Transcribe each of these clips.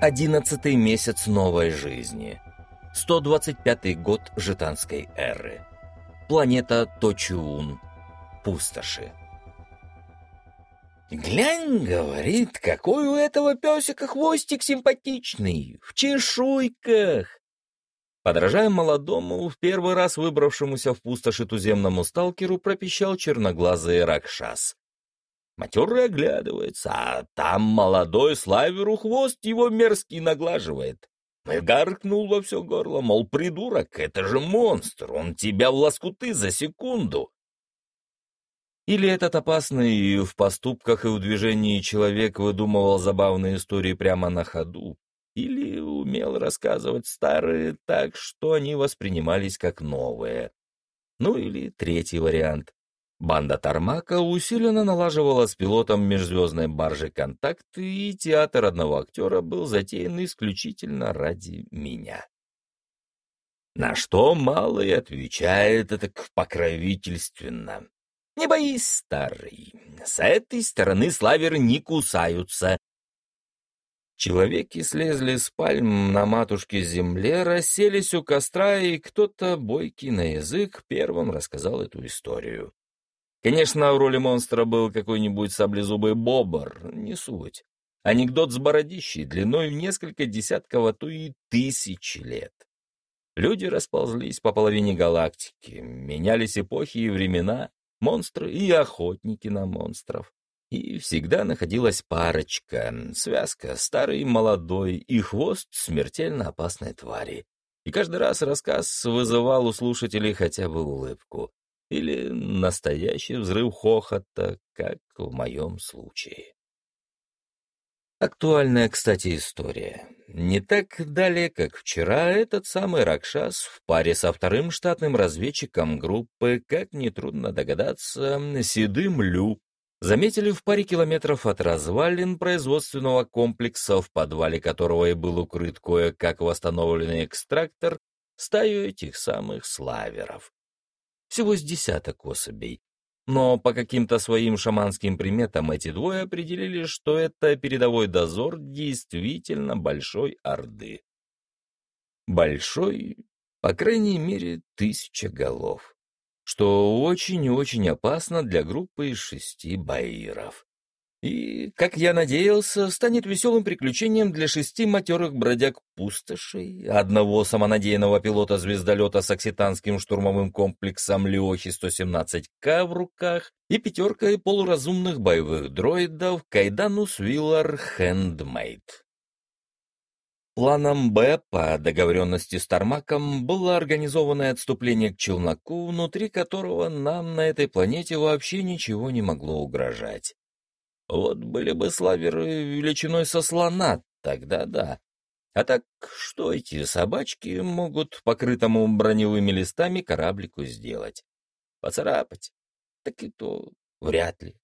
Одиннадцатый месяц новой жизни. 125 год житанской эры. Планета Точуун. Пустоши. «Глянь, — говорит, — какой у этого песика хвостик симпатичный, в чешуйках!» Подражая молодому, в первый раз выбравшемуся в пустоши туземному сталкеру, пропищал черноглазый Ракшас. Матерый оглядывается, а там молодой славеру хвост его мерзкий наглаживает. И гаркнул во все горло, мол, придурок, это же монстр, он тебя в лоскуты за секунду. Или этот опасный в поступках и в движении человек выдумывал забавные истории прямо на ходу, или умел рассказывать старые так, что они воспринимались как новые. Ну или третий вариант. Банда Тармака усиленно налаживала с пилотом межзвездной баржи контакты, и театр одного актера был затеян исключительно ради меня. На что Малый отвечает это покровительственно. «Не боись, старый, с этой стороны славеры не кусаются». Человеки слезли с пальм на матушке земле, расселись у костра, и кто-то, бойкий на язык, первым рассказал эту историю. Конечно, в роли монстра был какой-нибудь саблезубый бобр, не суть. Анекдот с бородищей, длиной в несколько десятков, а то и тысячи лет. Люди расползлись по половине галактики, менялись эпохи и времена, монстры и охотники на монстров. И всегда находилась парочка, связка, старый и молодой, и хвост смертельно опасной твари. И каждый раз рассказ вызывал у слушателей хотя бы улыбку или настоящий взрыв хохота, как в моем случае. Актуальная, кстати, история. Не так далее, как вчера, этот самый Ракшас в паре со вторым штатным разведчиком группы, как нетрудно догадаться, Седым Лю, заметили в паре километров от развалин производственного комплекса, в подвале которого и был укрыт кое-как восстановленный экстрактор, стаю этих самых славеров всего с десяток особей. Но по каким-то своим шаманским приметам эти двое определили, что это передовой дозор действительно большой орды. Большой, по крайней мере, тысяча голов, что очень и очень опасно для группы из шести баиров. И, как я надеялся, станет веселым приключением для шести матерых бродяг-пустошей, одного самонадеянного пилота звездолета с окситанским штурмовым комплексом Леохи-117К в руках и пятеркой полуразумных боевых дроидов Кайданус Виллар Хэндмейд. Планом «Б» по договоренности с Тармаком было организованное отступление к челноку, внутри которого нам на этой планете вообще ничего не могло угрожать. Вот были бы славеры величиной со слона, тогда да. А так что эти собачки могут покрытому броневыми листами кораблику сделать? Поцарапать? Так и то вряд ли.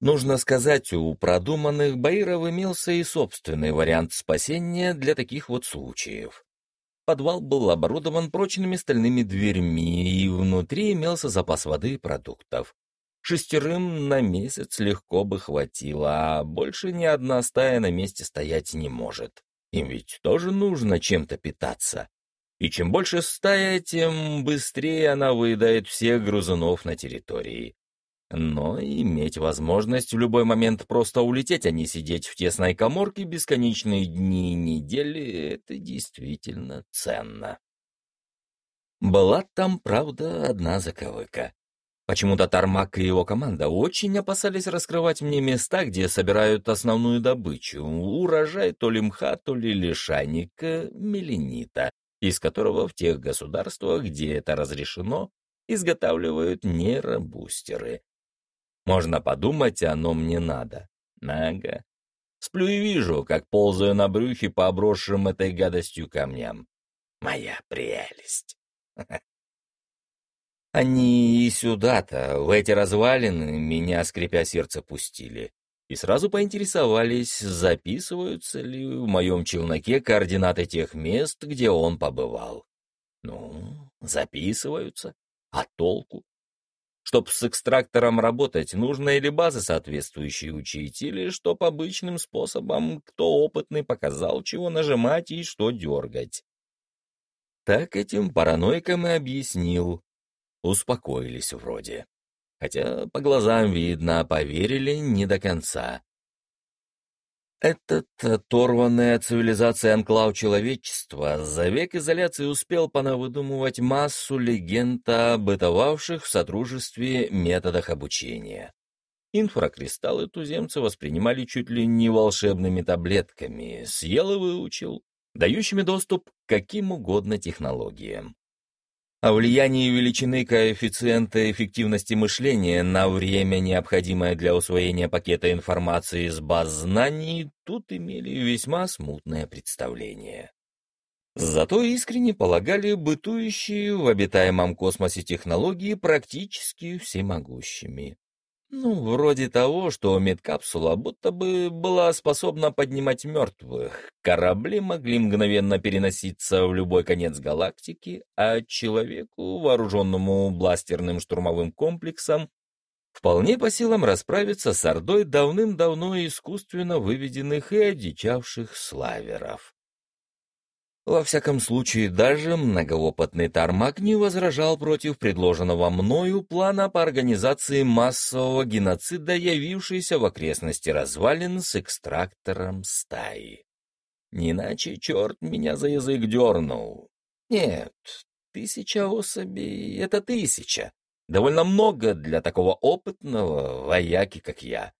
Нужно сказать, у продуманных Баиров имелся и собственный вариант спасения для таких вот случаев. Подвал был оборудован прочными стальными дверьми, и внутри имелся запас воды и продуктов. Шестерым на месяц легко бы хватило, а больше ни одна стая на месте стоять не может. Им ведь тоже нужно чем-то питаться. И чем больше стая, тем быстрее она выедает всех грузунов на территории. Но иметь возможность в любой момент просто улететь, а не сидеть в тесной коморке бесконечные дни и недели — это действительно ценно. Была там, правда, одна заковыка. Почему-то Тармак и его команда очень опасались раскрывать мне места, где собирают основную добычу, урожай то ли мха, то ли лишайника, меленита, из которого в тех государствах, где это разрешено, изготавливают нейробустеры. Можно подумать, оно мне надо. Ага. Сплю и вижу, как ползаю на брюхе по обросшим этой гадостью камням. Моя прелесть. Они и сюда-то, в эти развалины, меня, скрипя сердце, пустили. И сразу поинтересовались, записываются ли в моем челноке координаты тех мест, где он побывал. Ну, записываются. А толку? Чтоб с экстрактором работать, нужно или базы соответствующие учить, или чтоб обычным способом кто опытный показал, чего нажимать и что дергать. Так этим параноикам и объяснил. Успокоились вроде. Хотя по глазам видно, поверили не до конца. Этот оторванный от цивилизации анклав человечества за век изоляции успел понавыдумывать массу легенд о бытовавших в сотрудничестве методах обучения. Инфракристаллы туземцы воспринимали чуть ли не волшебными таблетками, съел и выучил, дающими доступ к каким угодно технологиям. О влиянии величины коэффициента эффективности мышления на время, необходимое для усвоения пакета информации из баз знаний, тут имели весьма смутное представление. Зато искренне полагали бытующие в обитаемом космосе технологии практически всемогущими. Ну, вроде того, что медкапсула будто бы была способна поднимать мертвых, корабли могли мгновенно переноситься в любой конец галактики, а человеку, вооруженному бластерным штурмовым комплексом, вполне по силам расправиться с ордой давным-давно искусственно выведенных и одичавших славеров. Во всяком случае, даже многоопытный Тармак не возражал против предложенного мною плана по организации массового геноцида, явившейся в окрестности развалин с экстрактором стаи. Не иначе черт меня за язык дернул. Нет, тысяча особей — это тысяча. Довольно много для такого опытного вояки, как я.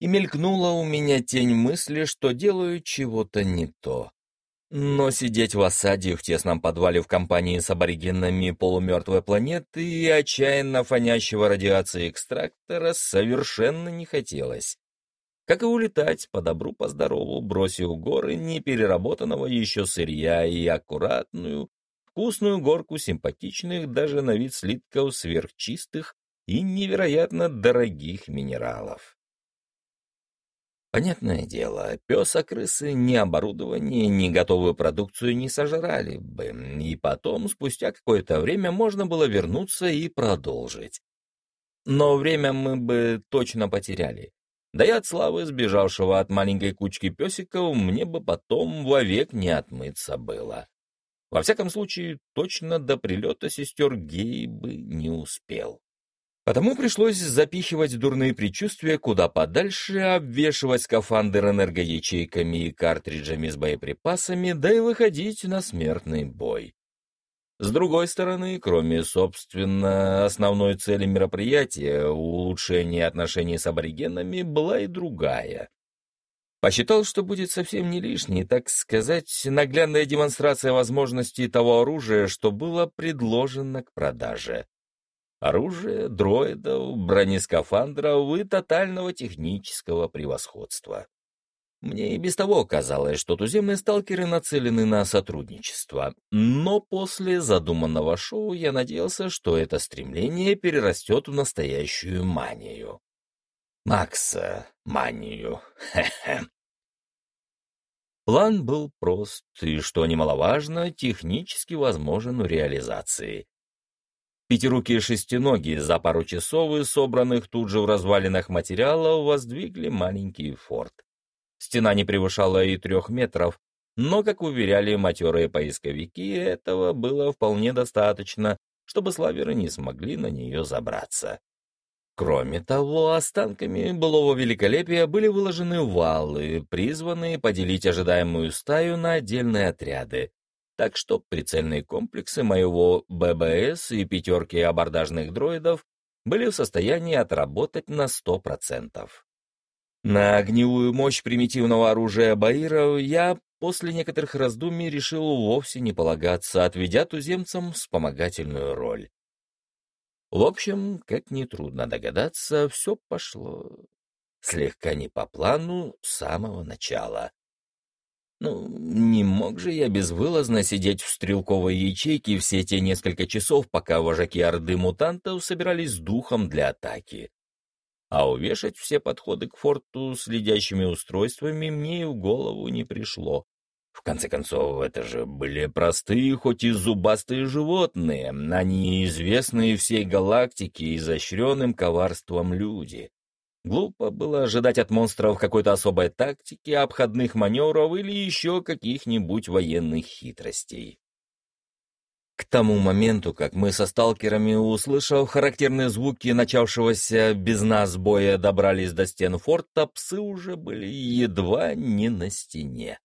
И мелькнула у меня тень мысли, что делаю чего-то не то. Но сидеть в осаде в тесном подвале в компании с аборигенами полумертвой планеты и отчаянно фонящего радиации экстрактора совершенно не хотелось. Как и улетать по добру, по здорову, бросив горы непереработанного еще сырья и аккуратную, вкусную горку симпатичных даже на вид слитков сверхчистых и невероятно дорогих минералов. Понятное дело, песа крысы ни оборудование, ни готовую продукцию не сожрали бы, и потом, спустя какое-то время, можно было вернуться и продолжить. Но время мы бы точно потеряли. Да и от славы сбежавшего от маленькой кучки песиков мне бы потом вовек не отмыться было. Во всяком случае, точно до прилета сестер Гей бы не успел. Потому пришлось запихивать дурные предчувствия куда подальше, обвешивать скафандр энергоячейками и картриджами с боеприпасами, да и выходить на смертный бой. С другой стороны, кроме, собственно, основной цели мероприятия, улучшения отношений с аборигенами, была и другая. Посчитал, что будет совсем не лишней, так сказать, наглядная демонстрация возможностей того оружия, что было предложено к продаже оружия, дроидов, бронескафандров и тотального технического превосходства. Мне и без того казалось, что туземные сталкеры нацелены на сотрудничество, но после задуманного шоу я надеялся, что это стремление перерастет в настоящую манию. Макса манию. Хе-хе. План был прост и, что немаловажно, технически возможен в реализации. Пятирукие шестиноги за пару часов и собранных тут же в развалинах материалов воздвигли маленький форт. Стена не превышала и трех метров, но, как уверяли матерые поисковики, этого было вполне достаточно, чтобы славеры не смогли на нее забраться. Кроме того, останками былого великолепия были выложены валы, призванные поделить ожидаемую стаю на отдельные отряды, так что прицельные комплексы моего ББС и пятерки абордажных дроидов были в состоянии отработать на 100%. На огневую мощь примитивного оружия Баиров я после некоторых раздумий решил вовсе не полагаться, отведя туземцам вспомогательную роль. В общем, как нетрудно догадаться, все пошло слегка не по плану с самого начала. Ну, не мог же я безвылазно сидеть в стрелковой ячейке все те несколько часов, пока вожаки орды мутантов собирались с духом для атаки. А увешать все подходы к форту следящими устройствами мне и в голову не пришло. В конце концов, это же были простые, хоть и зубастые животные, они известные всей галактике изощренным коварством люди. Глупо было ожидать от монстров какой-то особой тактики, обходных маневров или еще каких-нибудь военных хитростей. К тому моменту, как мы со сталкерами, услышав характерные звуки начавшегося без нас боя, добрались до стен форта, псы уже были едва не на стене.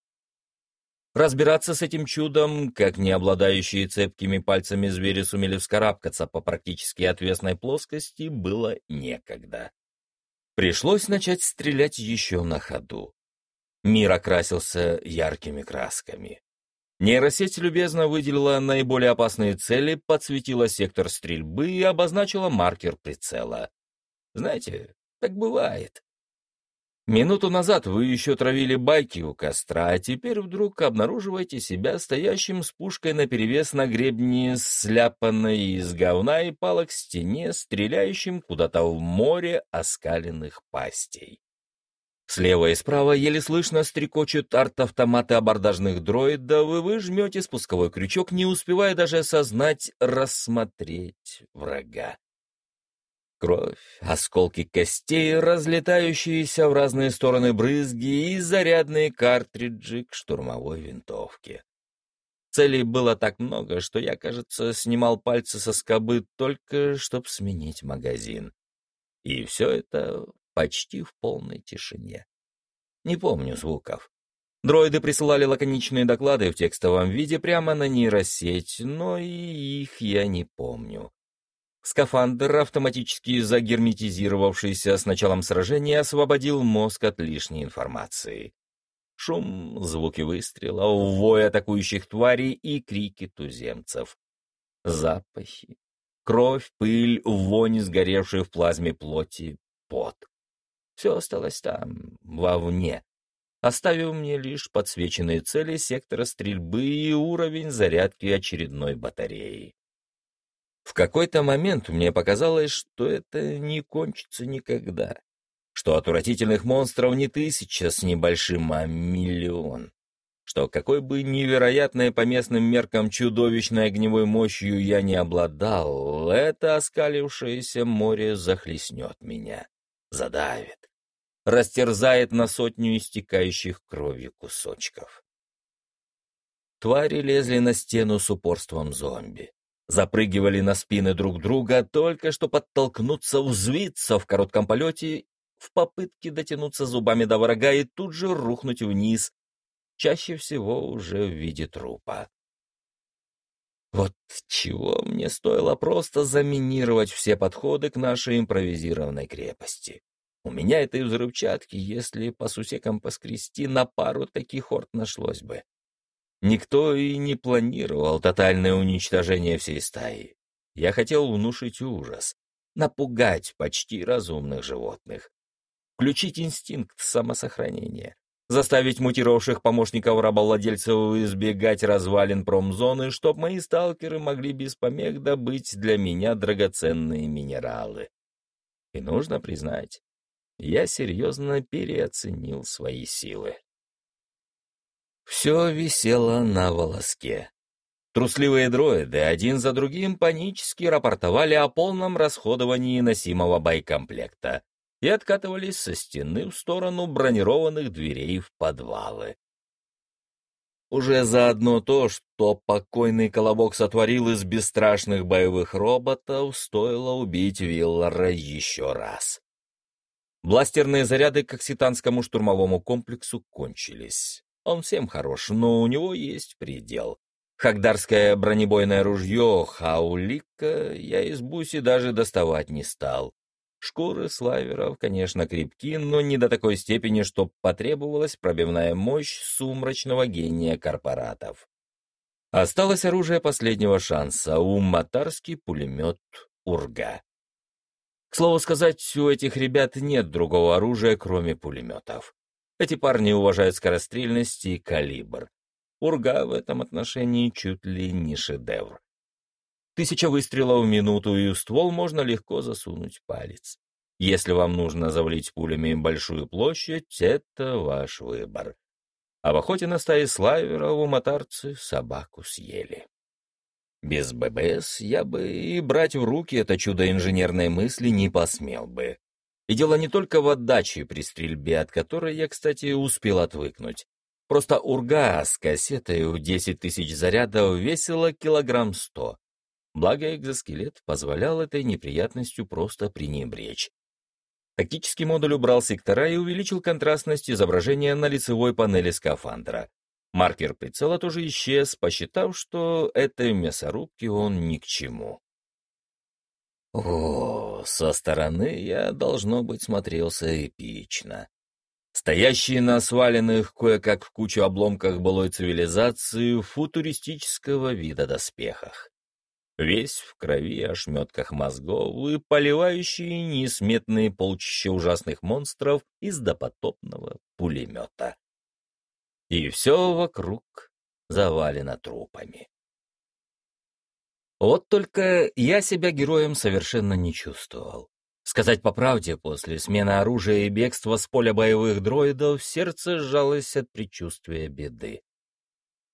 Разбираться с этим чудом, как не обладающие цепкими пальцами звери сумели вскарабкаться по практически отвесной плоскости, было некогда. Пришлось начать стрелять еще на ходу. Мир окрасился яркими красками. Нейросеть любезно выделила наиболее опасные цели, подсветила сектор стрельбы и обозначила маркер прицела. Знаете, так бывает. Минуту назад вы еще травили байки у костра, а теперь вдруг обнаруживаете себя стоящим с пушкой наперевес на гребне, сляпанной из говна и палок стене, стреляющим куда-то в море оскаленных пастей. Слева и справа еле слышно стрекочут арт-автоматы абордажных дроидов, и вы жмете спусковой крючок, не успевая даже осознать, рассмотреть врага. Кровь, осколки костей, разлетающиеся в разные стороны брызги и зарядные картриджи к штурмовой винтовке. Целей было так много, что я, кажется, снимал пальцы со скобы только, чтобы сменить магазин. И все это почти в полной тишине. Не помню звуков. Дроиды присылали лаконичные доклады в текстовом виде прямо на нейросеть, но и их я не помню. Скафандр, автоматически загерметизировавшийся с началом сражения, освободил мозг от лишней информации. Шум, звуки выстрелов, вой атакующих тварей и крики туземцев. Запахи. Кровь, пыль, вонь, сгоревшей в плазме плоти, пот. Все осталось там, вовне, оставив мне лишь подсвеченные цели сектора стрельбы и уровень зарядки очередной батареи. В какой-то момент мне показалось, что это не кончится никогда, что отвратительных монстров не тысяча с небольшим, а миллион, что какой бы невероятной по местным меркам чудовищной огневой мощью я не обладал, это оскалившееся море захлестнет меня, задавит, растерзает на сотню истекающих кровью кусочков. Твари лезли на стену с упорством зомби запрыгивали на спины друг друга, только что подтолкнуться, взвиться в коротком полете в попытке дотянуться зубами до врага и тут же рухнуть вниз, чаще всего уже в виде трупа. Вот чего мне стоило просто заминировать все подходы к нашей импровизированной крепости. У меня этой взрывчатки, если по сусекам поскрести, на пару таких орд нашлось бы. Никто и не планировал тотальное уничтожение всей стаи. Я хотел внушить ужас, напугать почти разумных животных, включить инстинкт самосохранения, заставить мутировавших помощников рабовладельцев избегать развалин промзоны, чтобы мои сталкеры могли без помех добыть для меня драгоценные минералы. И нужно признать, я серьезно переоценил свои силы. Все висело на волоске. Трусливые дроиды один за другим панически рапортовали о полном расходовании носимого боекомплекта и откатывались со стены в сторону бронированных дверей в подвалы. Уже заодно то, что покойный Колобок сотворил из бесстрашных боевых роботов, стоило убить Виллара еще раз. Бластерные заряды к окситанскому штурмовому комплексу кончились. Он всем хорош, но у него есть предел. Хагдарское бронебойное ружье Хаулика я из буси даже доставать не стал. Шкуры славеров, конечно, крепки, но не до такой степени, что потребовалась пробивная мощь сумрачного гения корпоратов. Осталось оружие последнего шанса — уматарский пулемет «Урга». К слову сказать, у этих ребят нет другого оружия, кроме пулеметов. Эти парни уважают скорострельность и калибр. Урга в этом отношении чуть ли не шедевр. Тысяча выстрелов в минуту, и в ствол можно легко засунуть палец. Если вам нужно завалить пулями большую площадь, это ваш выбор. А в охоте на стаи слайвера у мотарцы собаку съели. Без ББС я бы и брать в руки это чудо инженерной мысли не посмел бы. И дело не только в отдаче при стрельбе, от которой я, кстати, успел отвыкнуть. Просто урга с кассетой в 10 тысяч зарядов весила килограмм сто. Благо экзоскелет позволял этой неприятностью просто пренебречь. Тактический модуль убрал сектора и увеличил контрастность изображения на лицевой панели скафандра. Маркер прицела тоже исчез, посчитав, что этой мясорубки он ни к чему. О, со стороны я, должно быть, смотрелся эпично. Стоящие на сваленных кое-как в кучу обломках былой цивилизации футуристического вида доспехах весь в крови, ошметках мозгов и поливающие несметные полчища ужасных монстров из допотопного пулемета. И все вокруг завалено трупами. Вот только я себя героем совершенно не чувствовал. Сказать по правде, после смены оружия и бегства с поля боевых дроидов сердце сжалось от предчувствия беды.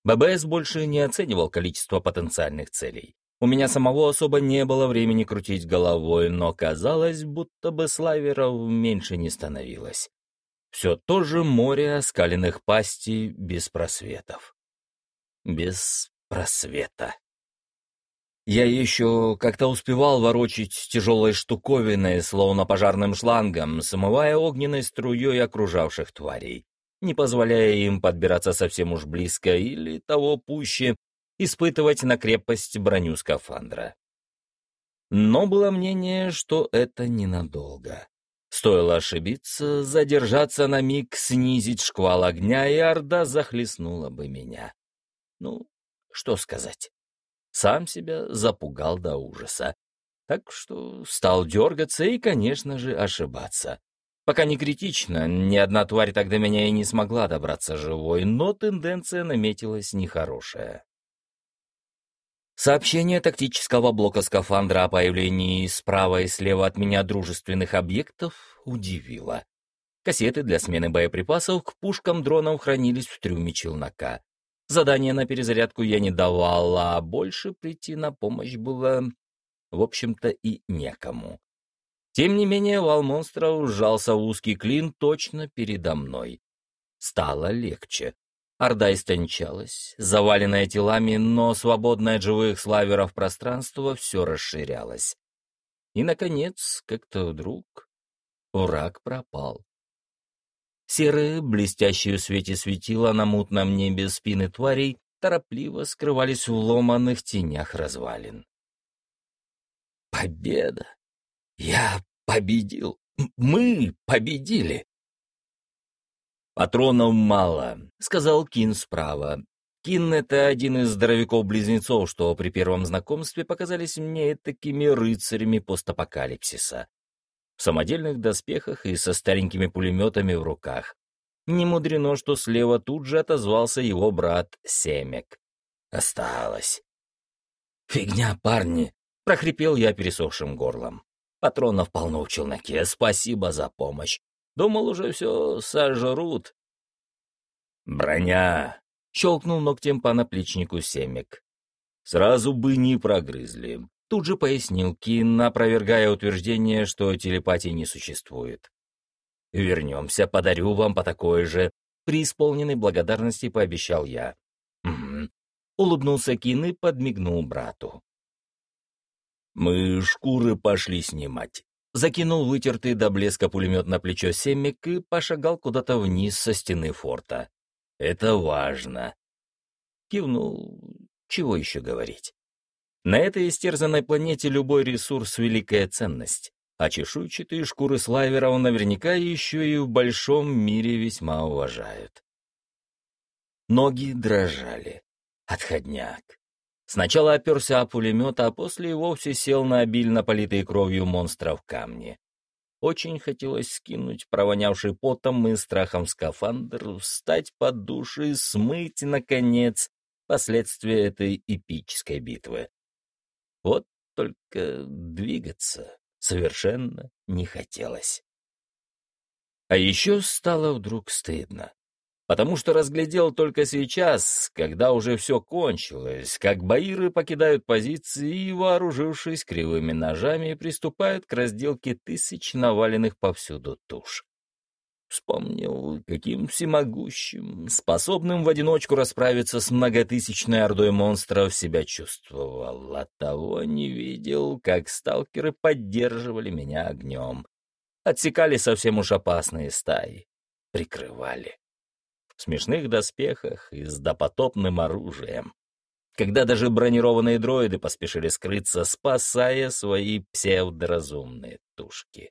ББС больше не оценивал количество потенциальных целей. У меня самого особо не было времени крутить головой, но казалось, будто бы слайверов меньше не становилось. Все то же море оскаленных пастей без просветов. Без просвета. Я еще как-то успевал ворочить тяжелой штуковиной, словно пожарным шлангом, смывая огненной струей окружавших тварей, не позволяя им подбираться совсем уж близко или того пуще, испытывать на крепость броню скафандра. Но было мнение, что это ненадолго. Стоило ошибиться, задержаться на миг, снизить шквал огня, и Орда захлестнула бы меня. Ну, что сказать. Сам себя запугал до ужаса. Так что стал дергаться и, конечно же, ошибаться. Пока не критично, ни одна тварь тогда меня и не смогла добраться живой, но тенденция наметилась нехорошая. Сообщение тактического блока скафандра о появлении справа и слева от меня дружественных объектов удивило. Кассеты для смены боеприпасов к пушкам дронов хранились в трюме челнока. Задания на перезарядку я не давал, а больше прийти на помощь было, в общем-то, и некому. Тем не менее, вал монстра ужался узкий клин точно передо мной. Стало легче. Орда истончалась, заваленная телами, но свободное от живых славеров пространство все расширялось. И, наконец, как-то вдруг враг пропал. Серые, блестящие в свете светила на мутном небе спины тварей торопливо скрывались в ломаных тенях развалин. Победа! Я победил! Мы победили! «Патронов мало», — сказал Кин справа. Кин — это один из здоровяков-близнецов, что при первом знакомстве показались мне такими рыцарями постапокалипсиса. В самодельных доспехах и со старенькими пулеметами в руках. Не мудрено, что слева тут же отозвался его брат Семек. Осталось. «Фигня, парни!» — прохрипел я пересохшим горлом. «Патронов полно в челноке, спасибо за помощь. Думал, уже все сожрут. «Броня!» — щелкнул ногтем по наплечнику Семик. «Сразу бы не прогрызли», — тут же пояснил Кин, опровергая утверждение, что телепатии не существует. «Вернемся, подарю вам по такой же», — при исполненной благодарности пообещал я. «Угу», — улыбнулся Кин и подмигнул брату. «Мы шкуры пошли снимать», закинул вытертый до блеска пулемет на плечо Семик и пошагал куда-то вниз со стены форта. «Это важно!» Кивнул. Чего еще говорить? На этой истерзанной планете любой ресурс — великая ценность, а чешуйчатые шкуры слайверов наверняка еще и в большом мире весьма уважают. Ноги дрожали. Отходняк. Сначала оперся о пулемет, а после и вовсе сел на обильно политые кровью монстра в камне. Очень хотелось скинуть провонявший потом и страхом скафандр, встать под душ и смыть, наконец, последствия этой эпической битвы. Вот только двигаться совершенно не хотелось. А еще стало вдруг стыдно. потому что разглядел только сейчас, когда уже все кончилось, как баиры покидают позиции и, вооружившись кривыми ножами, приступают к разделке тысяч наваленных повсюду туш. Вспомнил, каким всемогущим, способным в одиночку расправиться с многотысячной ордой монстров себя чувствовал. Оттого не видел, как сталкеры поддерживали меня огнем. Отсекали совсем уж опасные стаи. Прикрывали в смешных доспехах и с допотопным оружием. Когда даже бронированные дроиды поспешили скрыться, спасая свои псевдоразумные тушки.